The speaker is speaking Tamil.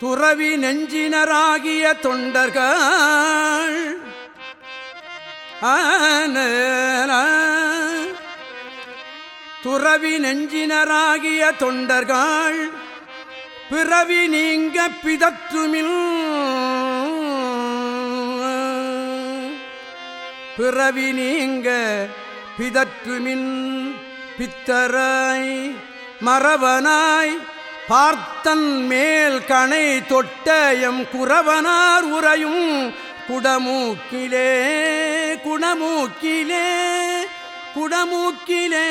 துறவி நெஞ்சினராகிய தொண்டர்கள். ஆன துறவி நெஞ்சினராகிய தொண்டர்கள். பிறவி நீங்க பிதற்றுமில். பிறவி நீங்க பிதற்றுமின் பித்தராய் மரவனாய் பார்த்தன் மேல் கணை தொட்ட எம் குறவனார் உரையும் குடமூக்கிலே குடமூக்கிலே குடமூக்கிலே.